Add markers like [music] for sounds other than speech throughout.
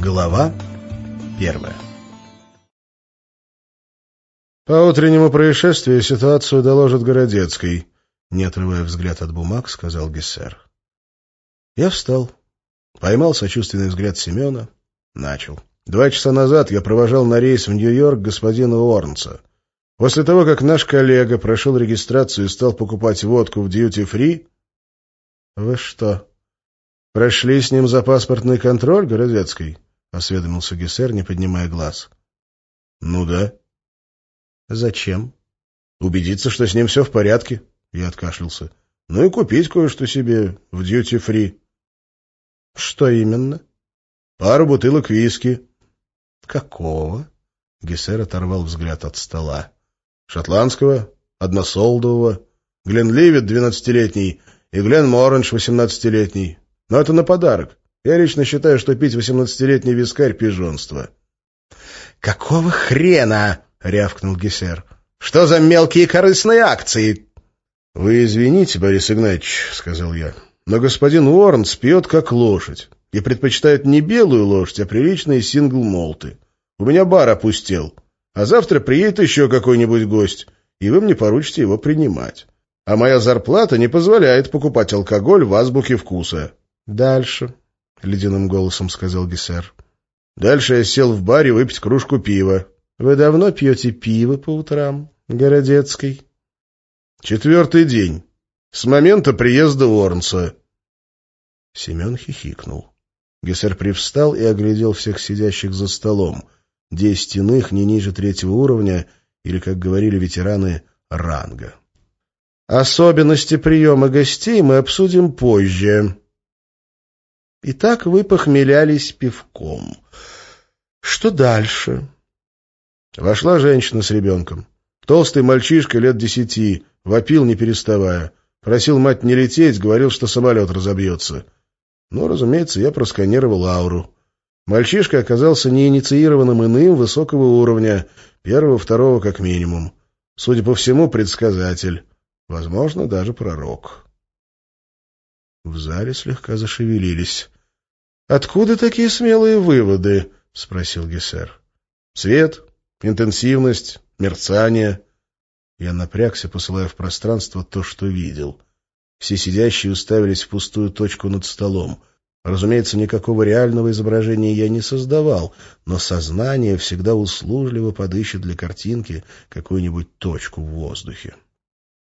Глава первая По утреннему происшествию ситуацию доложит Городецкий, не отрывая взгляд от бумаг, сказал Гессер. Я встал, поймал сочувственный взгляд Семена, начал. Два часа назад я провожал на рейс в Нью-Йорк господина Уорнса. После того, как наш коллега прошел регистрацию и стал покупать водку в дьюти-фри... Вы что, прошли с ним за паспортный контроль, Городецкий? — осведомился Гессер, не поднимая глаз. — Ну да. — Зачем? — Убедиться, что с ним все в порядке. Я откашлялся. — Ну и купить кое-что себе в дьюти-фри. — Что именно? — Пару бутылок виски. — Какого? Гессер оторвал взгляд от стола. — Шотландского, односолдового, Гленливит двенадцатилетний и Глен Моранж восемнадцатилетний. Но это на подарок. Я лично считаю, что пить восемнадцатилетний вискарь — пижонство. — Какого хрена? — рявкнул Гессер. — Что за мелкие корыстные акции? — Вы извините, Борис Игнатьевич, — сказал я, — но господин Уорренс пьет как лошадь и предпочитает не белую лошадь, а приличные сингл-молты. У меня бар опустел, а завтра приедет еще какой-нибудь гость, и вы мне поручите его принимать. А моя зарплата не позволяет покупать алкоголь в азбуке вкуса. Дальше, — ледяным голосом сказал Гессер. Дальше я сел в баре выпить кружку пива. — Вы давно пьете пиво по утрам, Городецкий? — Четвертый день. С момента приезда Уорнса. Семен хихикнул. Гессер привстал и оглядел всех сидящих за столом. Десять иных не ниже третьего уровня, или, как говорили ветераны, ранга. Особенности приема гостей мы обсудим позже. И так вы похмелялись пивком. Что дальше? Вошла женщина с ребенком. Толстый мальчишка лет десяти, вопил не переставая. Просил мать не лететь, говорил, что самолет разобьется. Ну, разумеется, я просканировал ауру. Мальчишка оказался неинициированным иным высокого уровня, первого-второго как минимум. Судя по всему, предсказатель. Возможно, даже пророк. В зале слегка зашевелились. — Откуда такие смелые выводы? — спросил Гессер. — Свет, интенсивность, мерцание. Я напрягся, посылая в пространство то, что видел. Все сидящие уставились в пустую точку над столом. Разумеется, никакого реального изображения я не создавал, но сознание всегда услужливо подыщет для картинки какую-нибудь точку в воздухе.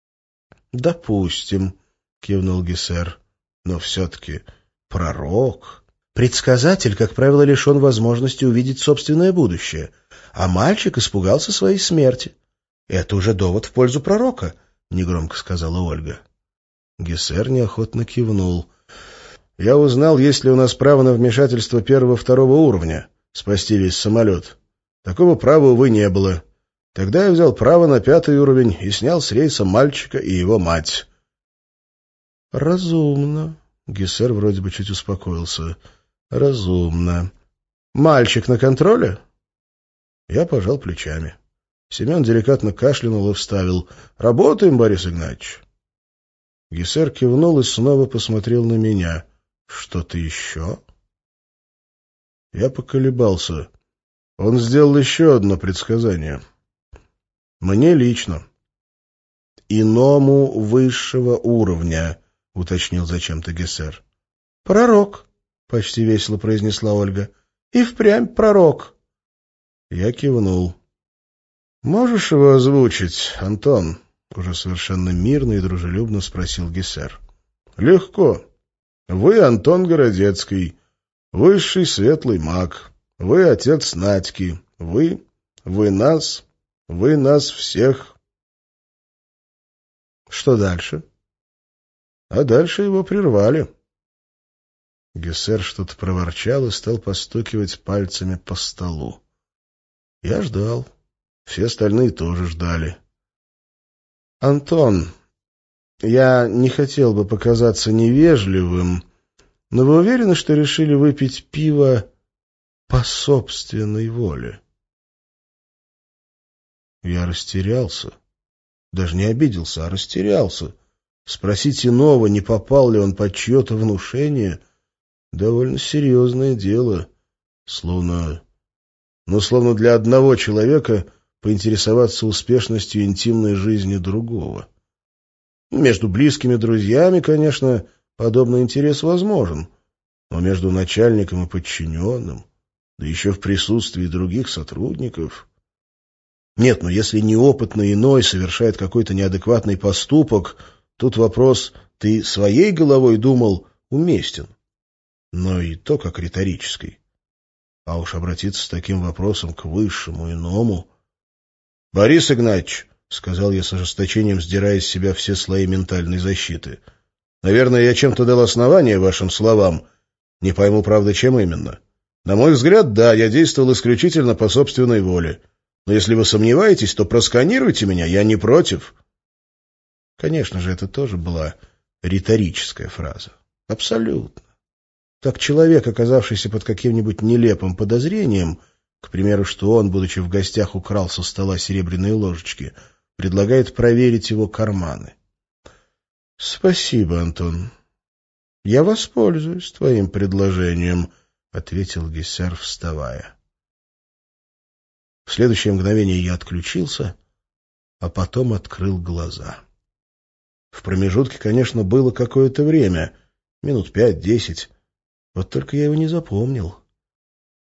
— Допустим, — кивнул Гессер. Но все-таки пророк... Предсказатель, как правило, лишен возможности увидеть собственное будущее, а мальчик испугался своей смерти. Это уже довод в пользу пророка, — негромко сказала Ольга. Гессер неохотно кивнул. — Я узнал, есть ли у нас право на вмешательство первого-второго уровня, спасти весь самолет. Такого права, увы, не было. Тогда я взял право на пятый уровень и снял с рейса мальчика и его мать. «Разумно». Гессер вроде бы чуть успокоился. «Разумно. Мальчик на контроле?» Я пожал плечами. Семен деликатно кашлянул и вставил. «Работаем, Борис Игнатьевич». Гессер кивнул и снова посмотрел на меня. «Что-то еще?» Я поколебался. Он сделал еще одно предсказание. Мне лично. Иному высшего уровня — уточнил зачем-то Гессер. — Пророк, — почти весело произнесла Ольга. — И впрямь пророк. Я кивнул. — Можешь его озвучить, Антон? — уже совершенно мирно и дружелюбно спросил Гессер. — Легко. Вы Антон Городецкий, высший светлый маг. Вы отец Надьки. Вы, вы нас, вы нас всех. — Что дальше? — а дальше его прервали. Гессер что-то проворчал и стал постукивать пальцами по столу. Я ждал. Все остальные тоже ждали. — Антон, я не хотел бы показаться невежливым, но вы уверены, что решили выпить пиво по собственной воле? Я растерялся. Даже не обиделся, а растерялся. Спросить иного, не попал ли он под чье-то внушение, довольно серьезное дело. Словно... Ну, словно для одного человека поинтересоваться успешностью интимной жизни другого. Между близкими друзьями, конечно, подобный интерес возможен, но между начальником и подчиненным, да еще в присутствии других сотрудников... Нет, но если неопытный иной совершает какой-то неадекватный поступок, тут вопрос «ты своей головой думал?» уместен, но и то как риторический. А уж обратиться с таким вопросом к высшему иному... — Борис Игнатьевич, — сказал я с ожесточением, сдирая с себя все слои ментальной защиты, — наверное, я чем-то дал основание вашим словам. Не пойму, правда, чем именно. На мой взгляд, да, я действовал исключительно по собственной воле. Но если вы сомневаетесь, то просканируйте меня, я не против. Конечно же, это тоже была риторическая фраза. Абсолютно. Так человек, оказавшийся под каким-нибудь нелепым подозрением, к примеру, что он, будучи в гостях, украл со стола серебряные ложечки, предлагает проверить его карманы. — Спасибо, Антон. — Я воспользуюсь твоим предложением, — ответил Гессер, вставая. В следующее мгновение я отключился, а потом открыл глаза. В промежутке, конечно, было какое-то время, минут пять-десять, вот только я его не запомнил.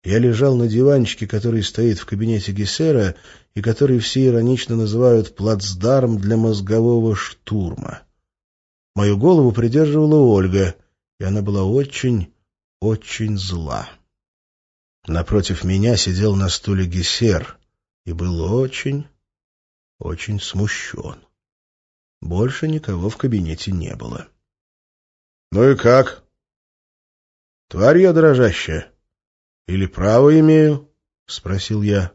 Я лежал на диванчике, который стоит в кабинете Гессера и который все иронично называют «плацдарм для мозгового штурма». Мою голову придерживала Ольга, и она была очень, очень зла. Напротив меня сидел на стуле Гессер и был очень, очень смущен. Больше никого в кабинете не было. — Ну и как? — Тварь я дрожащая. Или право имею? — спросил я.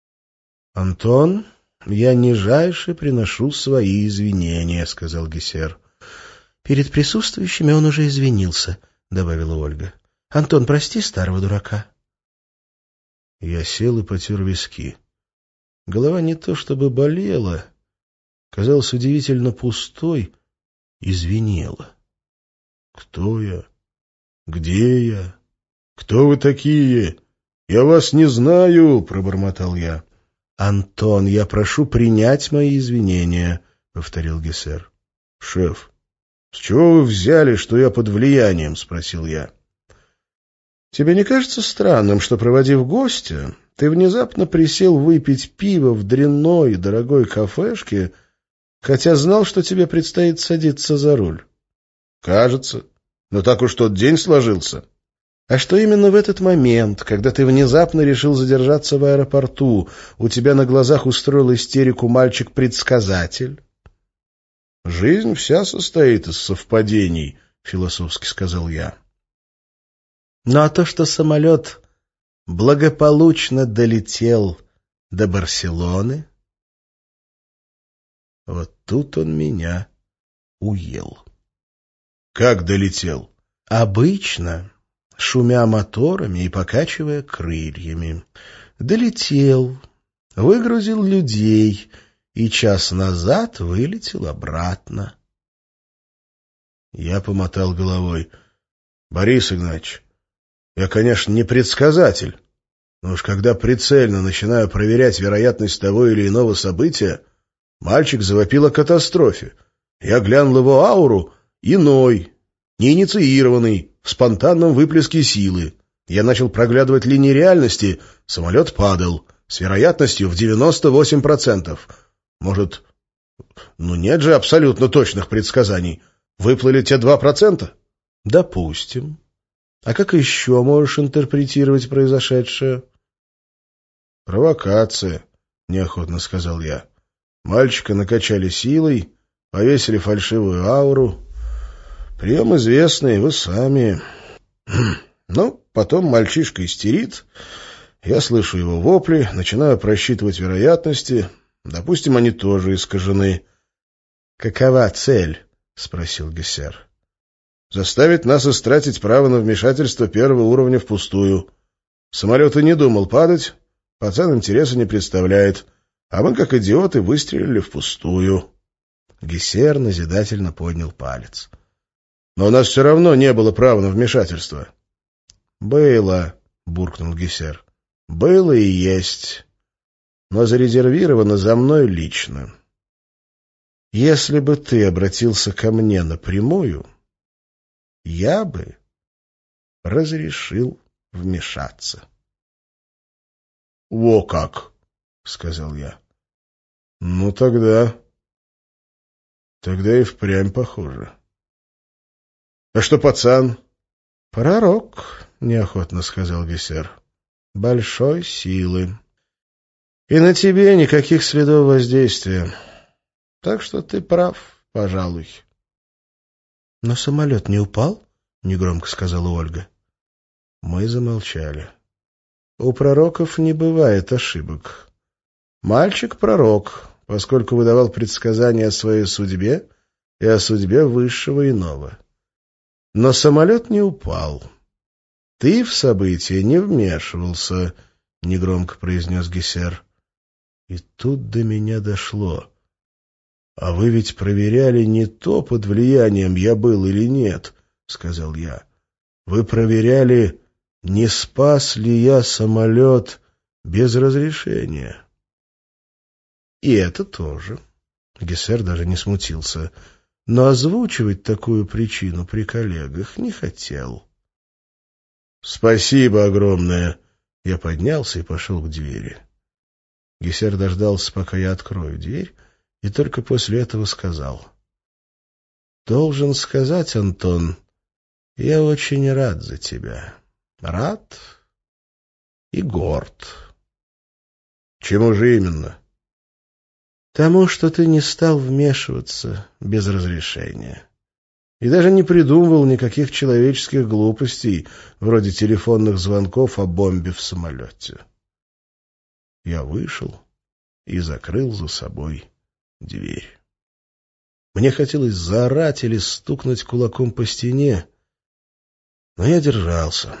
— Антон, я нижайше приношу свои извинения, — сказал Гессер. — Перед присутствующими он уже извинился, — добавила Ольга. — Антон, прости старого дурака. Я сел и потер виски. Голова не то чтобы болела, казалась удивительно пустой и звенела. «Кто я? Где я? Кто вы такие? Я вас не знаю!» — пробормотал я. «Антон, я прошу принять мои извинения», — повторил Гессер. «Шеф, с чего вы взяли, что я под влиянием?» — спросил я. Тебе не кажется странным, что, проводив гостя, ты внезапно присел выпить пиво в дрянной дорогой кафешке, хотя знал, что тебе предстоит садиться за руль? Кажется. Но так уж тот день сложился. А что именно в этот момент, когда ты внезапно решил задержаться в аэропорту, у тебя на глазах устроил истерику мальчик-предсказатель? «Жизнь вся состоит из совпадений», — философски сказал я. Ну а то, что самолет благополучно долетел до Барселоны, вот тут он меня уел. Как долетел? Обычно, шумя моторами и покачивая крыльями. Долетел, выгрузил людей и час назад вылетел обратно. Я помотал головой. — Борис Игнатьевич, я, конечно, не предсказатель, но уж когда прицельно начинаю проверять вероятность того или иного события, мальчик завопил о катастрофе. Я глянул его ауру, иной, неинициированный, в спонтанном выплеске силы. Я начал проглядывать линии реальности, самолет падал, с вероятностью в 98%. Может, ну нет же абсолютно точных предсказаний. Выплыли те 2%? Допустим. А как еще можешь интерпретировать произошедшее? Провокация, неохотно сказал я. Мальчика накачали силой, повесили фальшивую ауру. Прием известный, вы сами. Ну, потом мальчишка истерит. Я слышу его вопли, начинаю просчитывать вероятности. Допустим, они тоже искажены. — Какова цель? — спросил Гессер заставить нас истратить право на вмешательство первого уровня впустую. Самолет и не думал падать, пацан интереса не представляет, а мы, как идиоты, выстрелили впустую. Гессер назидательно поднял палец. Но у нас все равно не было права на вмешательство. Было, — буркнул Гессер. — Было и есть, но зарезервировано за мной лично. Если бы ты обратился ко мне напрямую, я бы разрешил вмешаться. — Во как! — сказал я. — Ну, тогда... Тогда и впрямь похоже. — А что пацан? — Пророк, — неохотно сказал Гессер. — Большой силы. И на тебе никаких следов воздействия. Так что ты прав, пожалуй. — Но самолет не упал? — негромко сказала Ольга. Мы замолчали. У пророков не бывает ошибок. Мальчик — пророк, поскольку выдавал предсказания о своей судьбе и о судьбе высшего иного. Но самолет не упал. Ты в события не вмешивался, — негромко произнес Гессер. И тут до меня дошло. — А вы ведь проверяли не то, под влиянием я был или нет, — сказал я. — Вы проверяли, не спас ли я самолет без разрешения. И это тоже. Гессер даже не смутился. Но озвучивать такую причину при коллегах не хотел. «Спасибо огромное!» Я поднялся и пошел к двери. Гессер дождался, пока я открою дверь, и только после этого сказал. «Должен сказать, Антон, я очень рад за тебя. Рад и горд». «Чему же именно?» Тому, что ты не стал вмешиваться без разрешения. И даже не придумывал никаких человеческих глупостей, вроде телефонных звонков о бомбе в самолете. Я вышел и закрыл за собой дверь. Мне хотелось заорать или стукнуть кулаком по стене, но я держался.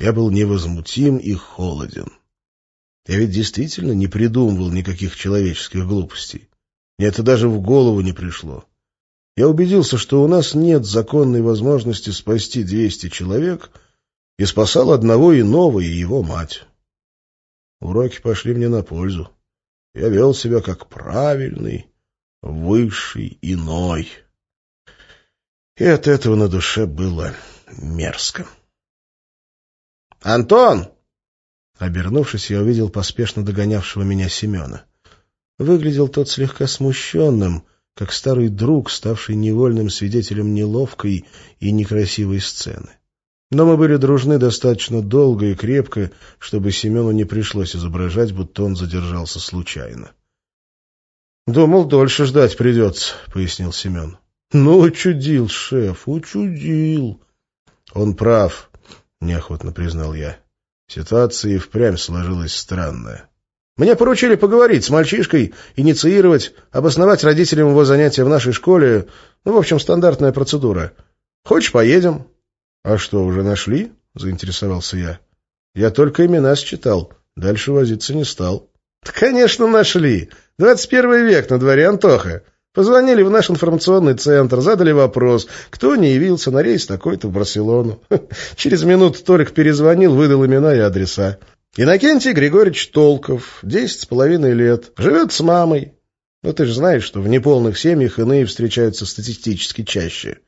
Я был невозмутим и холоден. Я ведь действительно не придумывал никаких человеческих глупостей. Мне это даже в голову не пришло. Я убедился, что у нас нет законной возможности спасти 200 человек, и спасал одного иного и его мать. Уроки пошли мне на пользу. Я вел себя как правильный, высший иной. И от этого на душе было мерзко. «Антон!» Обернувшись, я увидел поспешно догонявшего меня Семена. Выглядел тот слегка смущенным, как старый друг, ставший невольным свидетелем неловкой и некрасивой сцены. Но мы были дружны достаточно долго и крепко, чтобы Семену не пришлось изображать, будто он задержался случайно. — Думал, дольше ждать придется, — пояснил Семен. — Ну, учудил, шеф, учудил. — Он прав, — неохотно признал я. Ситуация и впрямь сложилась странная. Мне поручили поговорить с мальчишкой, инициировать, обосновать родителям его занятия в нашей школе. Ну, в общем, стандартная процедура. Хочешь, поедем? — А что, уже нашли? — заинтересовался я. — Я только имена считал. Дальше возиться не стал. — Конечно, нашли. Двадцать первый век на дворе, Антоха. Позвонили в наш информационный центр, задали вопрос, кто не явился на рейс такой-то в Барселону. [laughs] Через минуту Толик перезвонил, выдал имена и адреса. Иннокентий Григорьевич Толков, десять с половиной лет, живет с мамой. Но ты же знаешь, что в неполных семьях иные встречаются статистически чаще.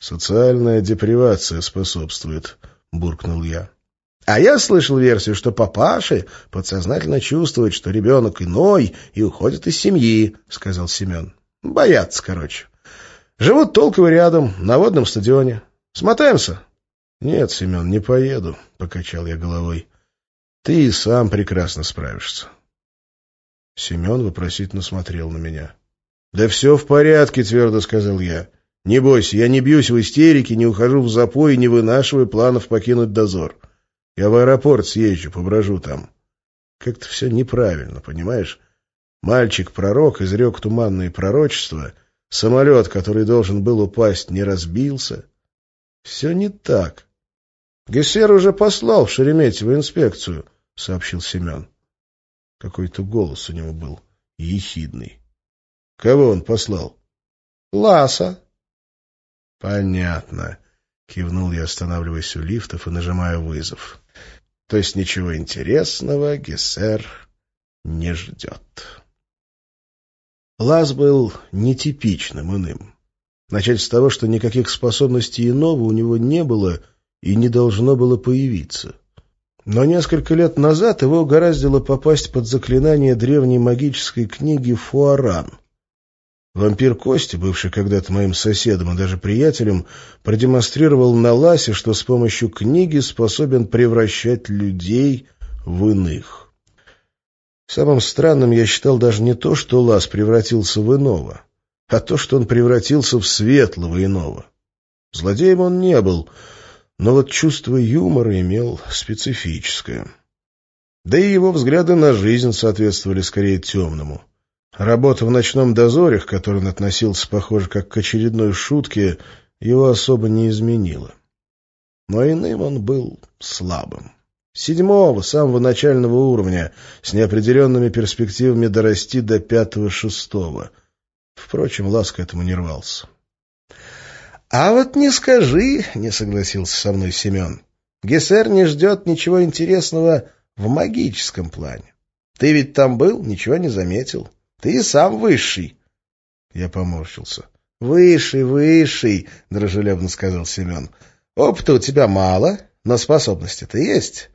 «Социальная депривация способствует», — буркнул я. А я слышал версию, что папаши подсознательно чувствуют, что ребенок иной и уходит из семьи, — сказал Семен. Боятся, короче. Живут толково рядом, на водном стадионе. Смотаемся? Нет, Семен, не поеду, — покачал я головой. Ты и сам прекрасно справишься. Семен вопросительно смотрел на меня. — Да все в порядке, — твердо сказал я. — Не бойся, я не бьюсь в истерике, не ухожу в запой и не вынашиваю планов покинуть дозор. — я в аэропорт съезжу, поброжу там. Как-то все неправильно, понимаешь? Мальчик-пророк изрек туманные пророчества, самолет, который должен был упасть, не разбился. Все не так. Гессер уже послал в Шереметьево инспекцию, — сообщил Семен. Какой-то голос у него был ехидный. Кого он послал? — Ласа. — Понятно. — кивнул я, останавливаясь у лифтов и нажимая вызов. То есть ничего интересного Гессер не ждет. Лаз был нетипичным иным. Начать с того, что никаких способностей иного у него не было и не должно было появиться. Но несколько лет назад его угораздило попасть под заклинание древней магической книги «Фуаран». Вампир Кости, бывший когда-то моим соседом и даже приятелем, продемонстрировал на Ласе, что с помощью книги способен превращать людей в иных. Самым странным я считал даже не то, что Лас превратился в иного, а то, что он превратился в светлого иного. Злодеем он не был, но вот чувство юмора имел специфическое. Да и его взгляды на жизнь соответствовали скорее темному. Работа в ночном дозоре, к которой он относился, похоже, как к очередной шутке, его особо не изменила. Но иным он был слабым. Седьмого, самого начального уровня, с неопределенными перспективами дорасти до пятого-шестого. Впрочем, Ласка этому не рвался. — А вот не скажи, — не согласился со мной Семен. — Гессер не ждет ничего интересного в магическом плане. Ты ведь там был, ничего не заметил. Ты сам высший. Я поморщился. — Высший, высший, — дружелюбно сказал Семен. — Опыта у тебя мало, но способности-то есть.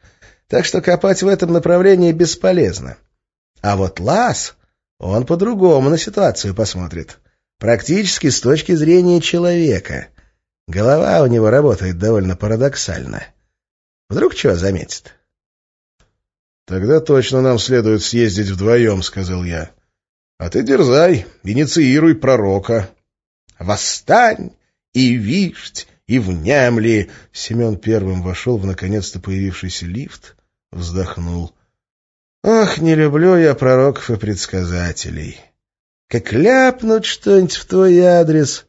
Так что копать в этом направлении бесполезно. А вот Лас, он по-другому на ситуацию посмотрит. Практически с точки зрения человека. Голова у него работает довольно парадоксально. Вдруг чего заметит? «Тогда точно нам следует съездить вдвоем», — сказал я. «А ты дерзай, инициируй пророка». «Восстань и вишть, и внемли!» Семен первым вошел в наконец-то появившийся лифт, вздохнул. «Ох, не люблю я пророков и предсказателей. Как ляпнут что-нибудь в твой адрес,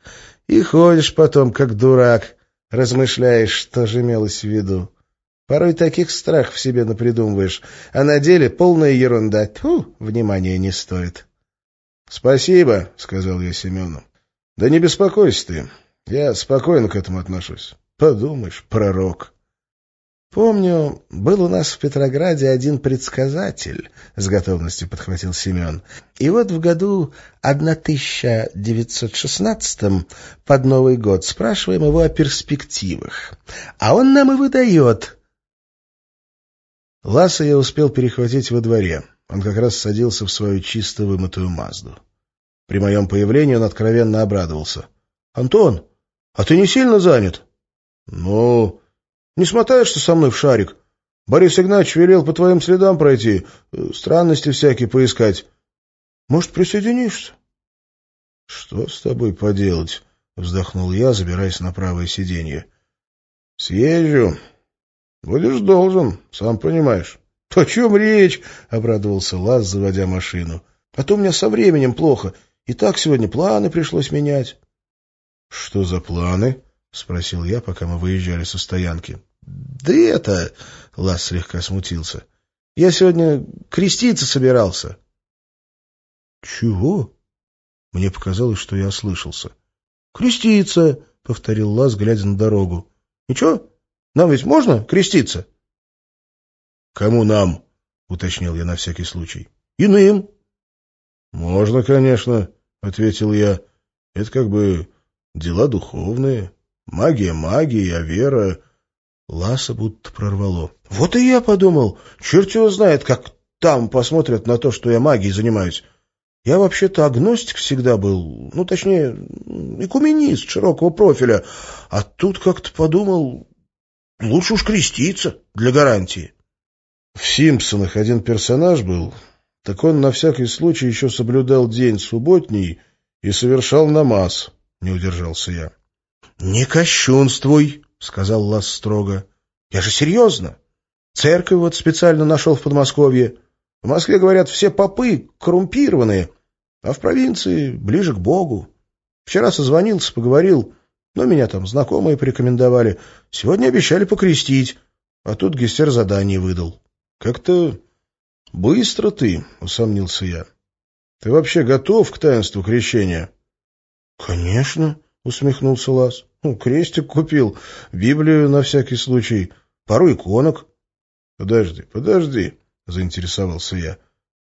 и ходишь потом, как дурак, размышляешь, что же имелось в виду. Порой таких страхов себе напридумываешь, а на деле полная ерунда. Тьфу, внимания не стоит». «Спасибо», — сказал я Семену. «Да не беспокойся ты, я спокойно к этому отношусь. Подумаешь, пророк». «Помню, был у нас в Петрограде один предсказатель», — с готовностью подхватил Семен. «И вот в году 1916 под Новый год спрашиваем его о перспективах. А он нам и выдает». Ласа я успел перехватить во дворе. Он как раз садился в свою чисто вымытую Мазду. При моем появлении он откровенно обрадовался. «Антон, а ты не сильно занят?» «Ну...» Не смотаешься со мной в шарик? Борис Игнатьевич велел по твоим следам пройти, э, странности всякие поискать. Может, присоединишься? — Что с тобой поделать? — вздохнул я, забираясь на правое сиденье. — Съезжу. Будешь должен, сам понимаешь. — О чем речь? — обрадовался Лаз, заводя машину. — А то у меня со временем плохо. И так сегодня планы пришлось менять. — Что за планы? — спросил я, пока мы выезжали со стоянки. — Да это... — Лас слегка смутился. — Я сегодня креститься собирался. — Чего? Мне показалось, что я ослышался. — Креститься, — повторил Лас, глядя на дорогу. — Ничего? Нам ведь можно креститься? — Кому нам? — уточнил я на всякий случай. — Иным. — Можно, конечно, — ответил я. — Это как бы дела духовные. Магия магии, а вера... Ласа будто прорвало. Вот и я подумал. Черт его знает, как там посмотрят на то, что я магией занимаюсь. Я вообще-то агностик всегда был, ну, точнее, экуменист широкого профиля. А тут как-то подумал, лучше уж креститься для гарантии. В «Симпсонах» один персонаж был, так он на всякий случай еще соблюдал день субботний и совершал намаз, не удержался я. — Не кощунствуй, — сказал Лас строго. — Я же серьезно. Церковь вот специально нашел в Подмосковье. В Москве, говорят, все попы коррумпированные, а в провинции ближе к Богу. Вчера созвонился, поговорил, но меня там знакомые порекомендовали. Сегодня обещали покрестить, а тут Гестер задание выдал. — Как-то быстро ты, — усомнился я. — Ты вообще готов к таинству крещения? — Конечно, — усмехнулся Лас. Ну, крестик купил, Библию на всякий случай, пару иконок. — Подожди, подожди, — заинтересовался я.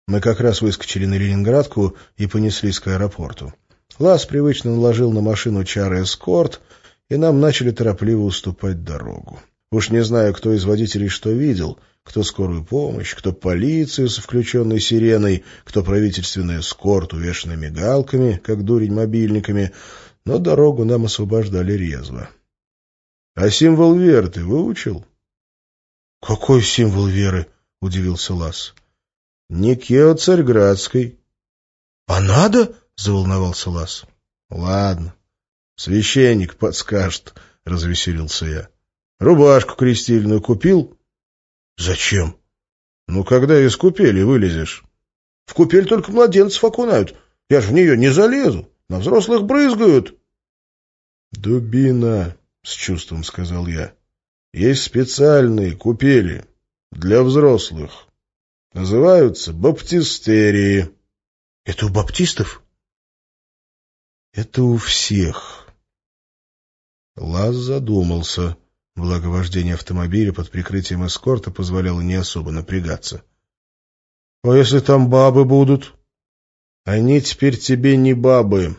Мы как раз выскочили на Ленинградку и понеслись к аэропорту. Лас привычно наложил на машину чары эскорт, и нам начали торопливо уступать дорогу. Уж не знаю, кто из водителей что видел, кто скорую помощь, кто полицию с включенной сиреной, кто правительственный эскорт, увешанный мигалками, как дурень мобильниками, но дорогу нам освобождали резво. — А символ веры ты выучил? — Какой символ веры? — удивился Лас. — Никео Царьградской. — А надо? — заволновался Лас. — Ладно. Священник подскажет, — развеселился я. — Рубашку крестильную купил? — Зачем? — Ну, когда из купели вылезешь. — В купель только младенцев окунают. Я же в нее не залезу. На взрослых брызгают. — Дубина, — с чувством сказал я. — Есть специальные купели для взрослых. Называются баптистерии. — Это у баптистов? — Это у всех. Лаз задумался. Благо вождение автомобиля под прикрытием эскорта позволяло не особо напрягаться. — А если там бабы будут? — Они теперь тебе не бабы,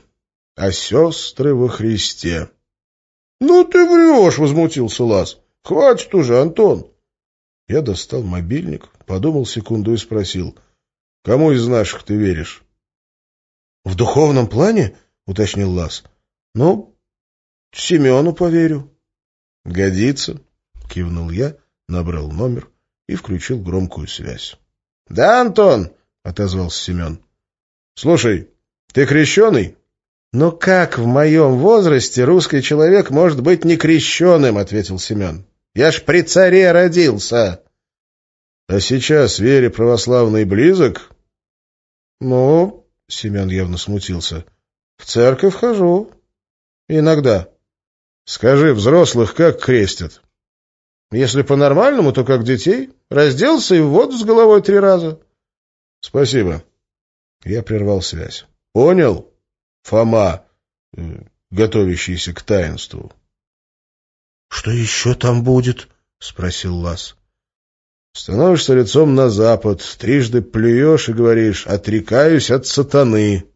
а сестры во Христе. — Ну ты врешь, — возмутился Лаз. — Хватит уже, Антон. Я достал мобильник, подумал секунду и спросил. — Кому из наших ты веришь? — В духовном плане? — уточнил Лаз. — Ну, Семену поверю. — Годится, — кивнул я, набрал номер и включил громкую связь. — Да, Антон, — отозвался Семен. — Слушай, ты крещеный? — Ну как в моем возрасте русский человек может быть не крещеным, — ответил Семен. — Я ж при царе родился. — А сейчас вере православный близок? — Ну, — Семен явно смутился, — в церковь хожу. Иногда. Скажи, взрослых как крестят? Если по-нормальному, то как детей. Разделся и в воду с головой три раза. Спасибо. Я прервал связь. Понял, Фома, э, готовящийся к таинству? — Что еще там будет? — спросил Лас. — Становишься лицом на запад, трижды плюешь и говоришь «отрекаюсь от сатаны».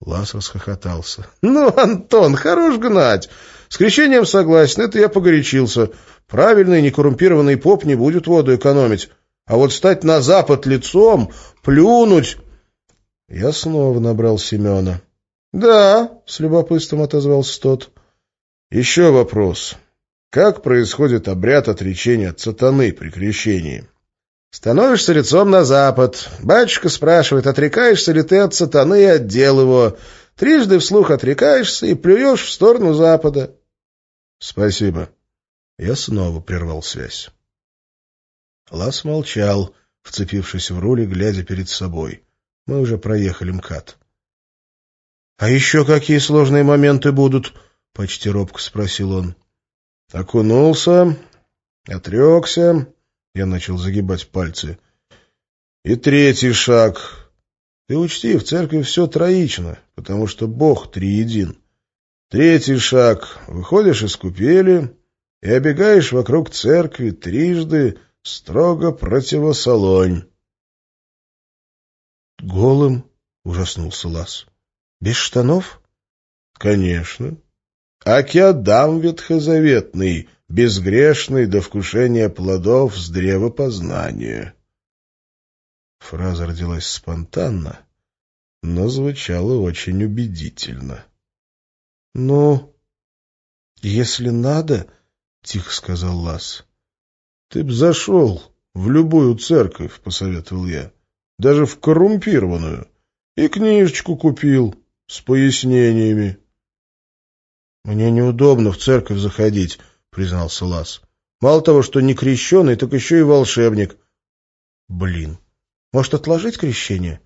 Лас расхохотался. — Ну, Антон, хорош гнать. С крещением согласен, это я погорячился. Правильный некоррумпированный поп не будет воду экономить. А вот стать на запад лицом, плюнуть... Я снова набрал Семена. — Да, — с любопытством отозвался тот. — Еще вопрос. Как происходит обряд отречения от сатаны при крещении? Становишься лицом на запад. Батюшка спрашивает, отрекаешься ли ты от сатаны и от дел его. Трижды вслух отрекаешься и плюешь в сторону запада. — Спасибо. Я снова прервал связь. Лас молчал, вцепившись в руль и глядя перед собой. Мы уже проехали МКАД. — А еще какие сложные моменты будут? — почти робко спросил он. — Окунулся, отрекся, — я начал загибать пальцы. — И третий шаг. Ты учти, в церкви все троично, потому что Бог триедин. Третий шаг. Выходишь из купели и обегаешь вокруг церкви трижды строго противосолонь. — Голым? — ужаснулся Лас. — Без штанов? — Конечно. Аки Адам ветхозаветный, безгрешный до вкушения плодов с древа познания. Фраза родилась спонтанно, но звучала очень убедительно. — Ну, если надо, — тихо сказал Лас. — Ты б зашел в любую церковь, — посоветовал я, — даже в коррумпированную, и книжечку купил с пояснениями. — Мне неудобно в церковь заходить, — признался Лас. — Мало того, что не крещеный, так еще и волшебник. — Блин, может, отложить крещение?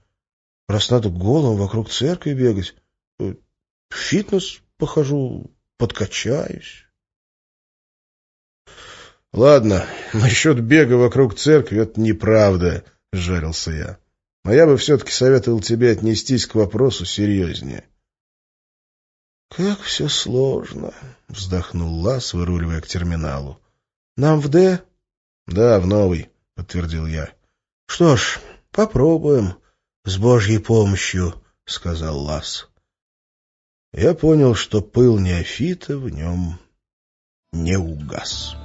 Раз надо голым вокруг церкви бегать. Э, фитнес похожу, подкачаюсь. — Ладно, насчет бега вокруг церкви — это неправда, — жарился я. Но я бы все-таки советовал тебе отнестись к вопросу серьезнее. — Как все сложно, — вздохнул Лас, выруливая к терминалу. — Нам в Д? — Да, в новый. — подтвердил я. — Что ж, попробуем. С Божьей помощью, — сказал Лас. Я понял, что пыл неофита в нем не угас.